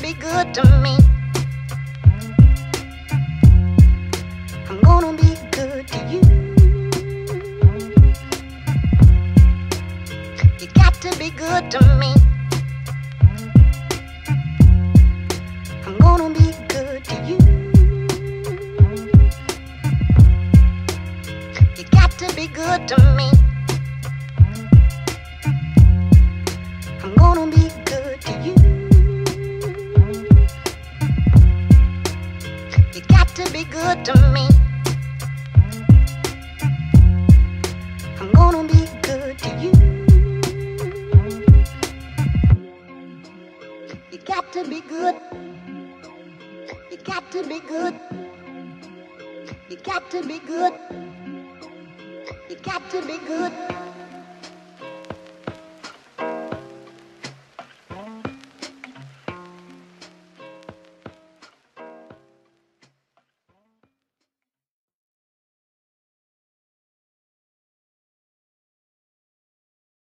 be good to me. I'm gonna be good to you. You got to be good to me. I'm gonna be good to you. You got to be good to me. You got to be good to me. I'm gonna be good to you. You got to be good. You got to be good. You got to be good. You got to be good.